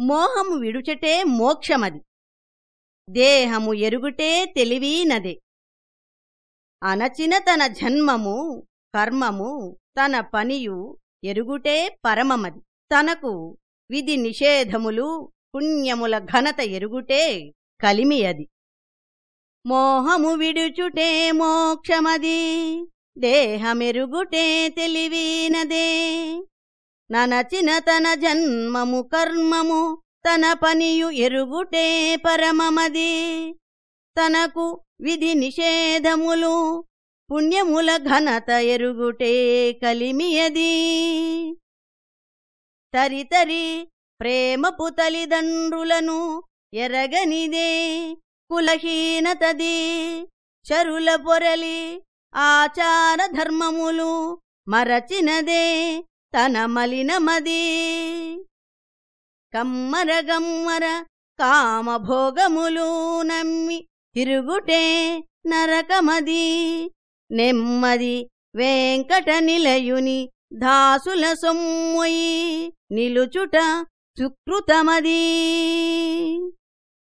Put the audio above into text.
మోహము విడుచటే మోక్షమది. దేహము ఎరుగుటే తెలివీనదే. అనచిన తన జన్మము కర్మము తన పనియు ఎరుగుటే పరమమది. తనకు విధి నిషేధములు పుణ్యముల ఘనత ఎరుగుటే కలిమి అది మోహము విడుచుటే మోక్షమది. దేహమెరుగుటే తెలివీనదే. ననచిన తన జన్మము కర్మము తన పనియు ఎరుగుటే పరమమది. తనకు విధి నిషేధములు పుణ్యముల ఘనత ఎరుగుటే కలిమియది. తరితరి ప్రేమపు తల్లిదండ్రులను ఎరగనిదే కులహీనతది. చరుల పొరలి ఆచార ధర్మములు మరచినదే తన మలినమది కమ్మర గమ్మర కామభోగములు నమ్మి తిరుగుటే నరకమది. నెమ్మది వెంకట నిలయుని దాసుల సొమ్మొయి నిలుచుట సుకృతమదీ.